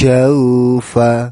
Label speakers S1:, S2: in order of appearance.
S1: 却无法。